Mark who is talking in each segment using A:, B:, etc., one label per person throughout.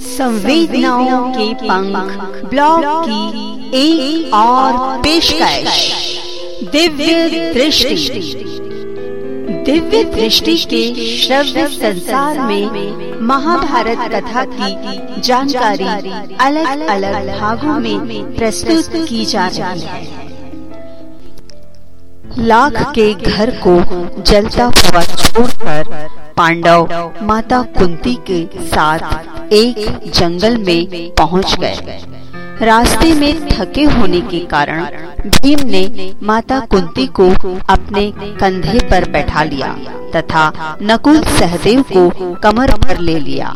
A: संवेदनाओं के पंख, ब्लॉग की एक और पेशकश, दिव्य दृष्टि। दिव्य दृष्टि के श्रव्य संसार में महाभारत कथा की जानकारी अलग अलग भागों में प्रस्तुत की जा रही है। लाख के घर को जलता हुआ छोड़कर पांडव माता कुंती के साथ एक जंगल में पहुँच गए। रास्ते में थके होने के कारण भीम ने माता कुंती को अपने कंधे पर बैठा लिया तथा नकुल सहदेव को कमर पर ले लिया।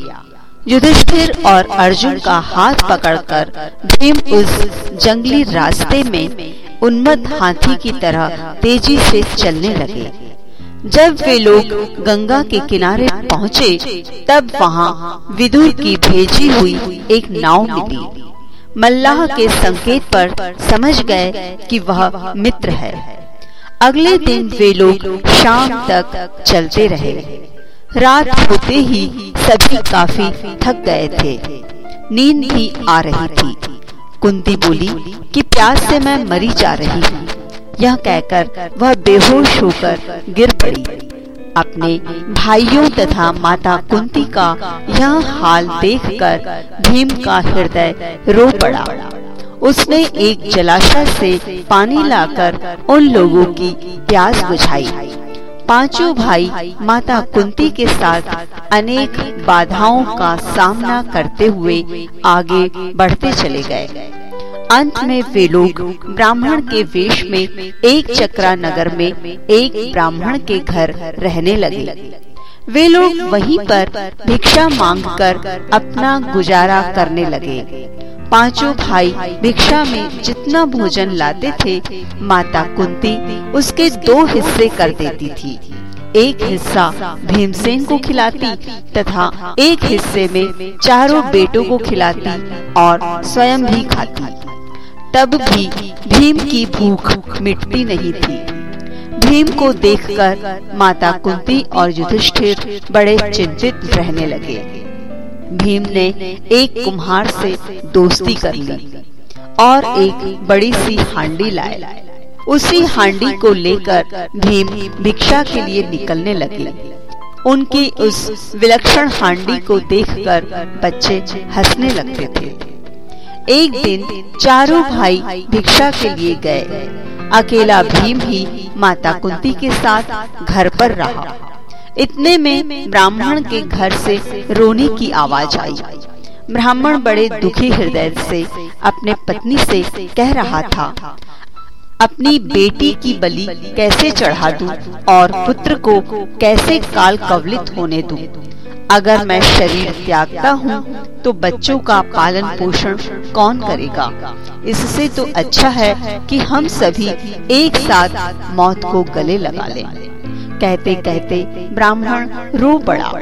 A: युधिष्ठिर और अर्जुन का हाथ पकड़कर भीम उस जंगली रास्ते में उन्मत्त हाथी की तरह तेज़ी से चलने लगे। जब वे लोग गंगा के किनारे पहुँचे, तब वहाँ विदुर की भेजी हुई एक नाव मिली। मल्लाह के संकेत पर समझ गए कि वह मित्र है। अगले दिन वे लोग शाम तक चलते रहे। रात होते ही सभी काफ़ी थक गए थे। नींद भी आ रही थी। कुंती बोली कि प्यास से मैं मरी जा रही हूँ। यह कहकर वह बेहोश होकर गिर पड़ी। अपने भाइयों तथा माता कुंती का यह हाल देखकर भीम का हृदय रो पड़ा। उसने एक जलाशय से पानी लाकर उन लोगों की प्यास बुझाई। पाँचों भाई माता कुंती के साथ अनेक बाधाओं का सामना करते हुए आगे बढ़ते चले गए। अंत में वे लोग ब्राह्मण के वेश में एक चक्रा नगर में एक ब्राह्मण के घर रहने लगे। वे लोग वहीं पर भिक्षा मांगकर अपना गुजारा करने लगे। पाँचों भाई भिक्षा में जितना भोजन लाते थे, माता कुंती उसके दो हिस्से कर देती थी। एक हिस्सा भीमसेन को खिलाती तथा एक हिस्से में चारों बेटों को खिलाती और स्वयं भी खाती। तब भी भीम की भूख मिटती नहीं थी। भीम को देखकर माता कुंती और युधिष्ठिर बड़े चिंतित रहने लगे। भीम ने एक कुम्हार से दोस्ती कर ली और एक बड़ी सी हांडी लाए। उसी हांडी को लेकर भीम भिक्षा के लिए निकलने लगे। उनकी उस विलक्षण हांडी को देखकर बच्चे हंसने लगते थे। एक दिन चारों भाई भिक्षा के लिए गए। अकेला भीम ही माता कुंती के साथ घर पर रहा। इतने में ब्राह्मण के घर से रोने की आवाज़ आई। ब्राह्मण बड़े दुखी हृदय से अपने पत्नी से कह रहा था, अपनी बेटी की बलि कैसे चढ़ा दूँ और पुत्र को कैसे काल कवलित होने दूँ? अगर मैं शरीर त्यागता हूँ तो बच्चों का पालन पोषण कौन करेगा? इससे तो अच्छा है कि हम सभी एक साथ मौत को गले लगा लें। कहते कहते ब्राह्मण रो पड़ा।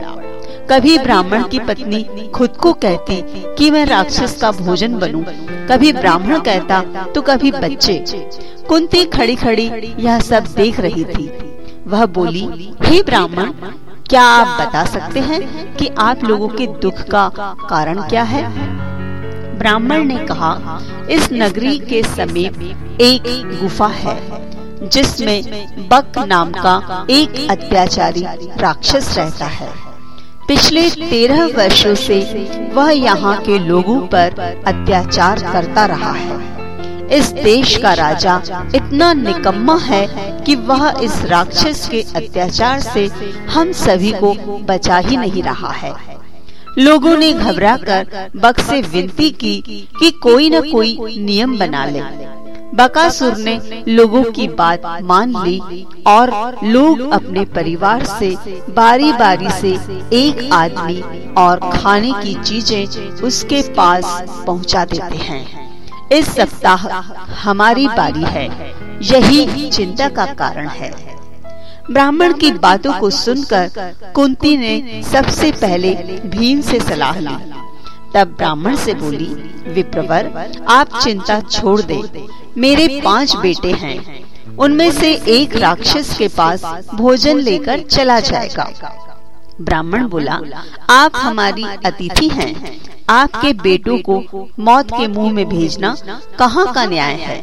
A: कभी ब्राह्मण की पत्नी खुद को कहती कि मैं राक्षस का भोजन बनूं, कभी ब्राह्मण कहता तो कभी बच्चे। कुंती खड़ी खड़ी यह सब देख रही थी। वह बोली हे ब्राह्मण क्या आप बता सकते हैं कि आप लोगों के दुख का कारण क्या है? ब्राह्मण ने कहा, इस नगरी के समीप एक गुफा है, जिसमें बक नाम का एक अत्याचारी राक्षस रहता है। पिछले तेरह वर्षों से वह यहाँ के लोगों पर अत्याचार करता रहा है। इस देश का राजा इतना निकम्मा है कि वह इस राक्षस के अत्याचार से हम सभी को बचा ही नहीं रहा है। लोगों ने घबराकर बक से विनती की कि कोई न कोई नियम बना ले। बकासुर ने लोगों की बात मान ली और लोग अपने परिवार से बारी बारी से एक आदमी और खाने की चीज़ें उसके पास पहुँचा देते हैं। इस सप्ताह हमारी बारी है। यही चिंता का कारण है। ब्राह्मण की बातों को सुनकर कुंती ने सबसे पहले भीम से सलाह ली। तब ब्राह्मण से बोली, विप्रवर, आप चिंता छोड़ दे। मेरे पाँच बेटे हैं। उनमें से एक राक्षस के पास भोजन लेकर चला जाएगा। ब्राह्मण बोला आप हमारी अतिथि हैं। आपके बेटों को मौत के मुँह में भेजना कहाँ का न्याय है?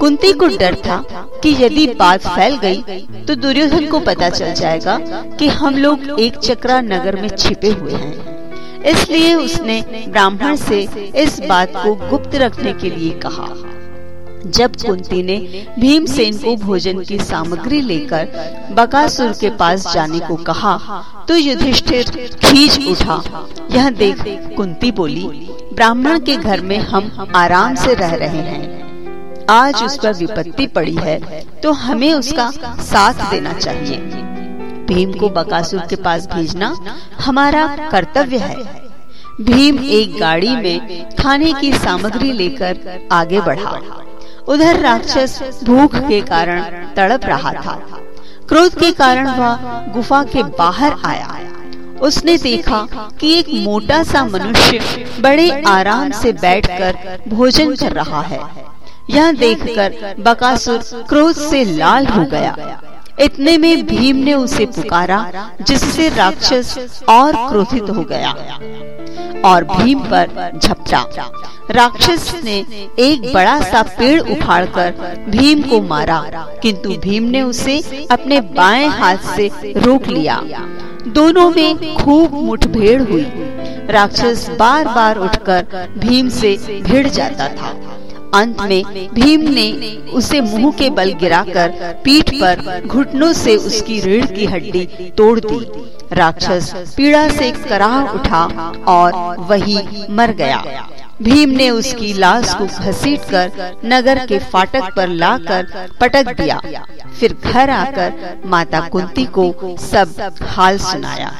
A: कुंती को डर था कि यदि बात फैल गई तो दुर्योधन को पता चल जाएगा कि हम लोग एक चक्रा नगर में छिपे हुए हैं। इसलिए उसने ब्राह्मण से इस बात को गुप्त रखने के लिए कहा। जब कुंती ने भीमसेन को भोजन की सामग्री लेकर बकासुर के पास जाने को कहा तो युधिष्ठिर खींच उठा। यह देख कुंती बोली, ब्राह्मण के घर में हम आराम से रह रहे हैं। आज उस पर विपत्ति पड़ी है तो हमें उसका साथ देना चाहिए। भीम को बकासुर के पास भेजना हमारा कर्तव्य है। भीम एक गाड़ी में खाने की सामग्री लेकर आगे बढ़ा। उधर राक्षस भूख के कारण तड़प रहा था। क्रोध के कारण वह गुफा के बाहर आया। उसने देखा कि एक मोटा सा मनुष्य बड़े आराम से बैठकर भोजन कर रहा है। यह देखकर बकासुर क्रोध से लाल हो गया। इतने में भीम ने उसे पुकारा, जिससे राक्षस और क्रोधित हो गया। और भीम पर झपटा। राक्षस ने एक बड़ा सा पेड़ उखाड़कर भीम को मारा, किंतु भीम ने उसे अपने बाएँ हाथ से रोक लिया। दोनों में खूब मुठभेड़ हुई। राक्षस बार बार उठकर भीम से भिड़ जाता था। अंत में भीम ने उसे मुँह के बल गिराकर पीठ पर घुटनों से उसकी रीढ़ की हड्डी तोड़ दी। राक्षस पीड़ा से कराह उठा और वही मर गया। भीम ने उसकी लाश को घसीटकर नगर के फाटक पर लाकर पटक दिया। फिर घर आकर माता कुंती को सब हाल सुनाया।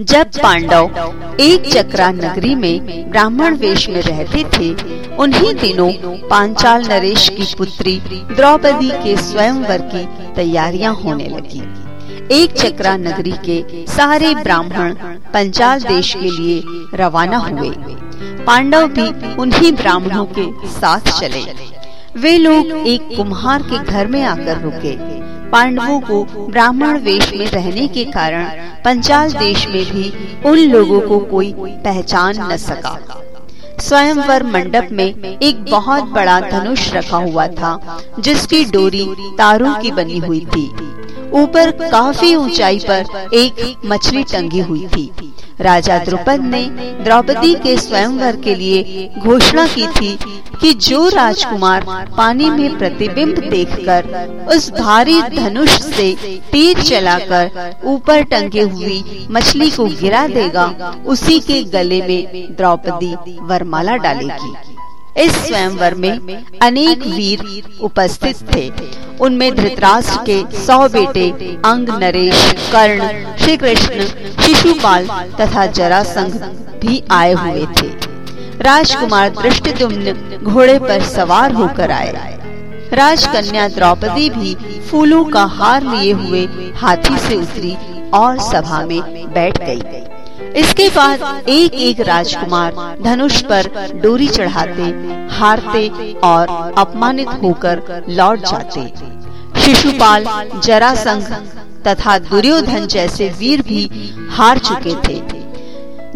A: जब पांडव एक चक्रा नगरी में ब्राह्मण वेश में रहते थे, उन्हीं दिनों पांचाल नरेश की पुत्री द्रौपदी के स्वयंवर की तैयारियाँ होने लगी। एक चक्रा नगरी के सारे ब्राह्मण पंचाल देश के लिए रवाना हुए। पांडव भी उन्हीं ब्राह्मणों के साथ चले। वे लोग एक कुम्हार के घर में आकर रुके। पांडवों को ब्राह्मण वेश में रहने के कारण पंचाल देश में भी उन लोगों को कोई पहचान न सका। स्वयंवर मंडप में एक बहुत बड़ा धनुष रखा हुआ था, जिसकी डोरी तारों की बनी हुई थी। ऊपर काफ़ी ऊंचाई पर एक मछली टंगी हुई थी। राजा द्रुपद ने द्रौपदी के स्वयंवर के लिए घोषणा की थी कि जो राजकुमार पानी में प्रतिबिंब देखकर उस भारी धनुष से तीर चलाकर ऊपर टंगे हुई मछली को गिरा देगा, उसी के गले में द्रौपदी वरमाला डालेगी। इस स्वयंवर में अनेक वीर उपस्थित थे उनमें धृतराष्ट्र के सौ बेटे अंग नरेश कर्ण श्री कृष्ण शिशुपाल तथा जरासंघ भी आए हुए थे। राजकुमार दृष्टि घोड़े पर सवार होकर आए। राजकन्या द्रौपदी भी फूलों का हार लिए हुए हाथी से उतरी और सभा में बैठ गई। इसके बाद एक एक राजकुमार धनुष पर डोरी चढ़ाते, हारते और अपमानित होकर लौट जाते। शिशुपाल जरासंघ तथा दुर्योधन जैसे वीर भी हार चुके थे।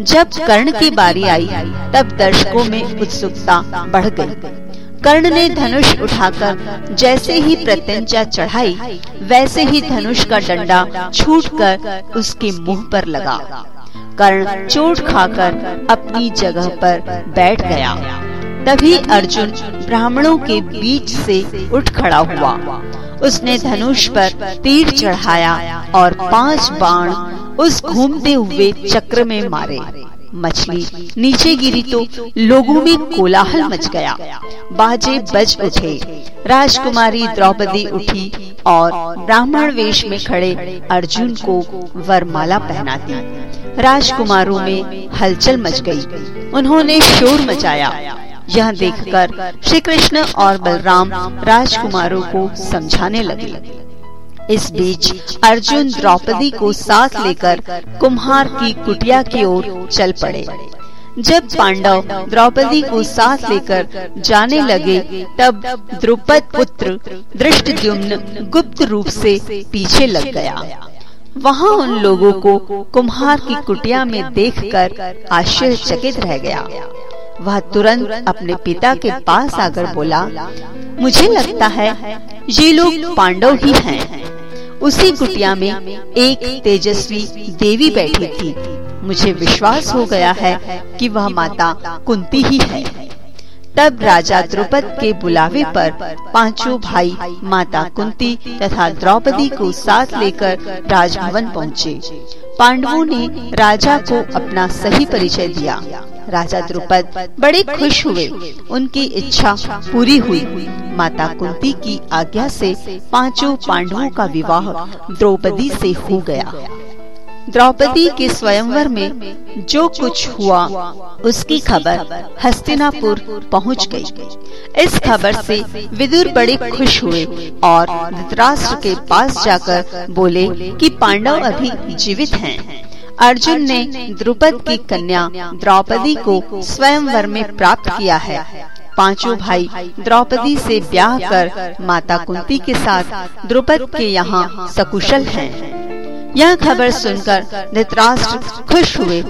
A: जब कर्ण की बारी आई, तब दर्शकों में उत्सुकता बढ़ गई। कर्ण ने धनुष उठाकर जैसे ही प्रत्यंचा चढ़ाई, वैसे ही धनुष का डंडा छूटकर उसके मुँह पर लगा। कर्ण चोट खाकर अपनी जगह पर बैठ गया। तभी अर्जुन ब्राह्मणों के बीच से उठ खड़ा हुआ। उसने धनुष पर तीर चढ़ाया और पाँच बाण उस घूमते हुए चक्र में मारे। मछली। नीचे गिरी तो लोगों में कोलाहल मच गया। बाजे बज उठे। राजकुमारी द्रौपदी उठी और ब्राह्मण वेश में खड़े अर्जुन को वरमाला पहना पहनाती। राजकुमारों में हलचल मच गई। उन्होंने शोर मचाया। यह देखकर श्री कृष्ण और बलराम राजकुमारों को समझाने लगे। इस बीच अर्जुन द्रौपदी को साथ लेकर कुम्हार की कुटिया की ओर चल पड़े। जब पांडव द्रौपदी को साथ लेकर जाने लगे, तब द्रुपद पुत्र दृष्टद्युम्न गुप्त रूप से पीछे लग गया। वहाँ उन लोगों को कुम्हार की कुटिया में देखकर आश्चर्यचकित रह गया। वह तुरंत अपने पिता के पास आकर बोला, मुझे लगता है ये लोग पांडव ही हैं। उसी कुटिया में एक तेजस्वी देवी बैठी थी। मुझे विश्वास हो गया है कि वह माता कुंती ही है। तब राजा द्रुपद के बुलावे पर पाँचों भाई माता कुंती तथा द्रौपदी को साथ लेकर राजभवन पहुँचे। पांडवों ने राजा को अपना सही परिचय दिया। राजा द्रुपद बड़े खुश हुए। उनकी इच्छा पूरी हुई। माता कुंती की आज्ञा से पाँचों पांडवों का विवाह द्रौपदी से हो गया द्रौपदी के स्वयंवर में जो कुछ हुआ, उसकी खबर हस्तिनापुर पहुँच गई। इस खबर से विदुर बड़े खुश हुए और धृतराष्ट्र के पास जाकर बोले कि पांडव अभी जीवित हैं। अर्जुन ने द्रुपद की कन्या द्रौपदी को स्वयंवर में प्राप्त किया है पाँचों भाई द्रौपदी से ब्याह कर माता कुंती के साथ द्रुपद के यहाँ सकुशल हैं। यह खबर सुनकर धृतराष्ट्र खुश हुए।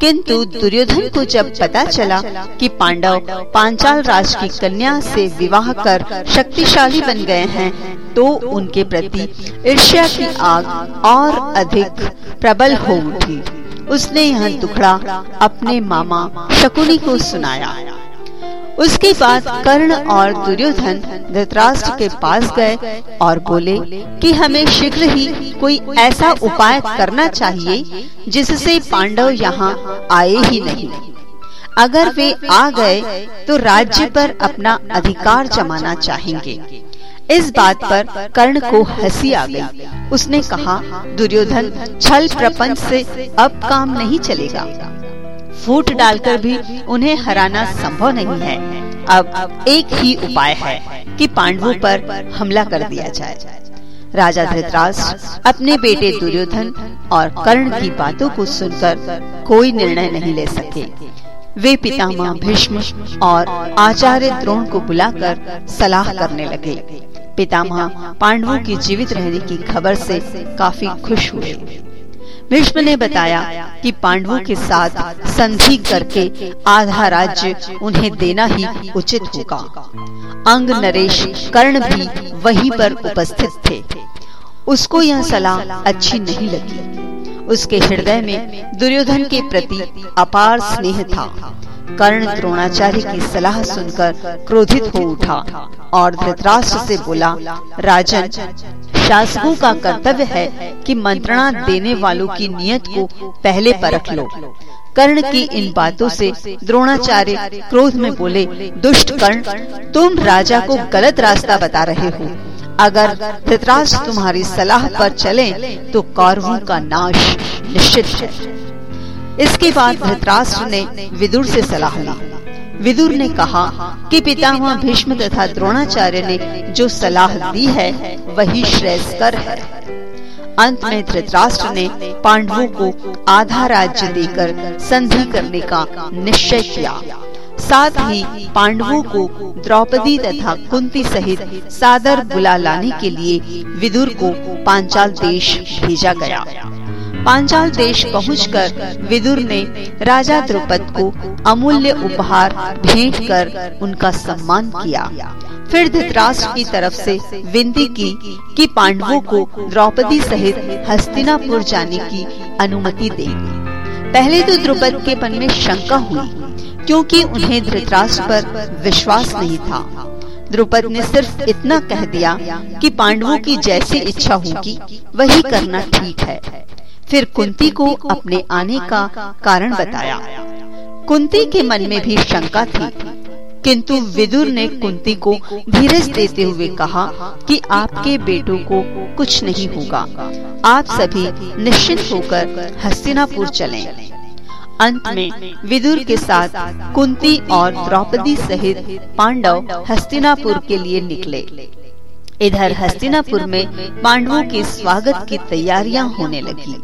A: किंतु दुर्योधन को जब पता चला कि पांडव पांचाल राज की कन्या से विवाह कर शक्तिशाली बन गए हैं तो उनके प्रति ईर्ष्या की आग और अधिक प्रबल हो उठी। उसने यह दुखड़ा अपने मामा शकुनी को सुनाया। उसके बाद कर्ण और दुर्योधन धृतराष्ट्र के पास गए और बोले कि हमें शीघ्र ही कोई ऐसा उपाय करना चाहिए जिससे पांडव यहाँ आए ही नहीं। अगर वे आ गए तो राज्य पर अपना अधिकार जमाना चाहेंगे। इस बात पर कर्ण को हँसी आ गई। उसने कहा, दुर्योधन, छल प्रपंच से अब काम नहीं चलेगा। फूट डालकर भी उन्हें हराना संभव नहीं है। अब एक ही उपाय है कि पांडवों पर हमला कर दिया जाए। राजा धृतराष्ट्र अपने बेटे दुर्योधन और कर्ण की बातों को सुनकर कोई निर्णय नहीं ले सके। वे पितामह भीष्म और आचार्य द्रोण को बुलाकर सलाह करने लगे। पितामह पांडवों की जीवित रहने की खबर से काफ़ी खुश हुए। भीष्म ने बताया कि पांडवों के साथ संधि करके आधा राज्य उन्हें देना ही उचित होगा। अंग नरेश कर्ण भी वहीं पर उपस्थित थे। उसको यह सलाह अच्छी नहीं लगी। उसके हृदय में दुर्योधन के प्रति अपार स्नेह था। कर्ण द्रोणाचार्य की सलाह सुनकर क्रोधित हो उठा और धृतराष्ट्र से बोला, राजन, शासकों का कर्तव्य है कि मंत्रणा देने वालों की नियत को पहले परख लो। कर्ण की इन बातों से द्रोणाचार्य क्रोध में बोले, दुष्ट कर्ण, तुम राजा को गलत रास्ता बता रहे हो। अगर धृतराष्ट्र तुम्हारी सलाह पर चले तो कौरवों का नाश निश्चित है। इसके बाद धृतराष्ट्र ने विदुर से सलाह ली। विदुर ने कहा कि पितामह भीष्म तथा द्रोणाचार्य ने जो सलाह दी है, वही श्रेयस्कर है। अंत में धृतराष्ट्र ने पांडवों को आधा राज्य देकर संधि करने का निश्चय किया। साथ ही पांडवों को द्रौपदी तथा कुंती सहित सादर बुला लाने के लिए विदुर को पांचाल देश भेजा गया। पांचाल देश पहुंचकर विदुर ने राजा द्रुपद को अमूल्य उपहार भेंट कर उनका सम्मान किया। फिर धृतराष्ट्र की तरफ़ से विनती की कि पांडवों को द्रौपदी सहित हस्तिनापुर जाने की अनुमति दे। पहले तो द्रुपद के मन में शंका हुई, क्योंकि उन्हें धृतराष्ट्र पर विश्वास नहीं था। द्रुपद ने सिर्फ़ इतना कह दिया कि पांडवों की जैसी इच्छा होगी, वही करना ठीक है। फिर कुंती को अपने आने का कारण बताया। कुंती के मन में भी शंका थी। किंतु विदुर ने कुंती को धीरज देते हुए कहा कि आपके बेटों को कुछ नहीं होगा। आप सभी निश्चिंत होकर हस्तिनापुर चलें। अंत में विदुर के साथ कुंती और द्रौपदी सहित पांडव हस्तिनापुर के लिए निकले। इधर हस्तिनापुर में पांडवों के स्वागत की तैयारियाँ होने लगी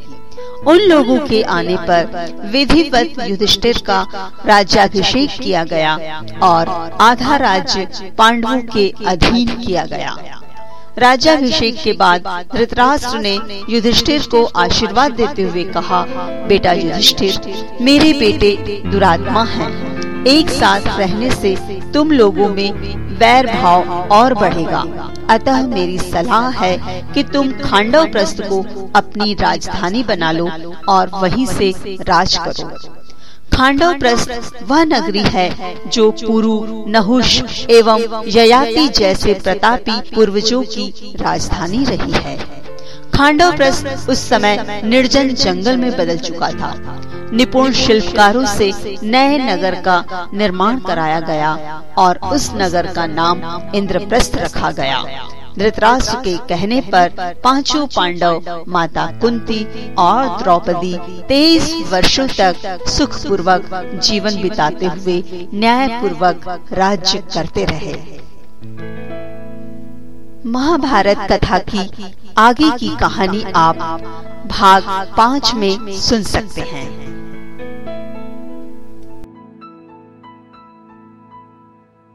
A: उन लोगों के आने पर विधिवत युधिष्ठिर का राज्याभिषेक किया गया और आधा राज्य पांडवों के अधीन किया गया राज्याभिषेक के बाद धृतराष्ट्र ने युधिष्ठिर को आशीर्वाद देते हुए कहा, बेटा युधिष्ठिर, मेरे बेटे दुरात्मा हैं। एक साथ रहने से तुम लोगों में वैर भाव और बढ़ेगा। अतः मेरी सलाह है कि तुम खांडव प्रस्थ को अपनी राजधानी बना लो और वहीं से राज करो। खांडव प्रस्थ वह नगरी है जो पुरु नहुष एवं ययाति जैसे प्रतापी पूर्वजों की राजधानी रही है। खांडव प्रस्थ उस समय निर्जन जंगल में बदल चुका था। निपुण शिल्पकारों से नए नगर का निर्माण कराया गया और उस नगर का नाम इंद्रप्रस्थ रखा गया। धृतराष्ट्र के कहने पर पाँचों पांडव, माता कुंती और द्रौपदी तेईस वर्षों तक सुख पूर्वक जीवन बिताते हुए न्याय पूर्वक राज्य करते रहे। महाभारत कथा की आगे की कहानी आप भाग पाँच में सुन सकते हैं।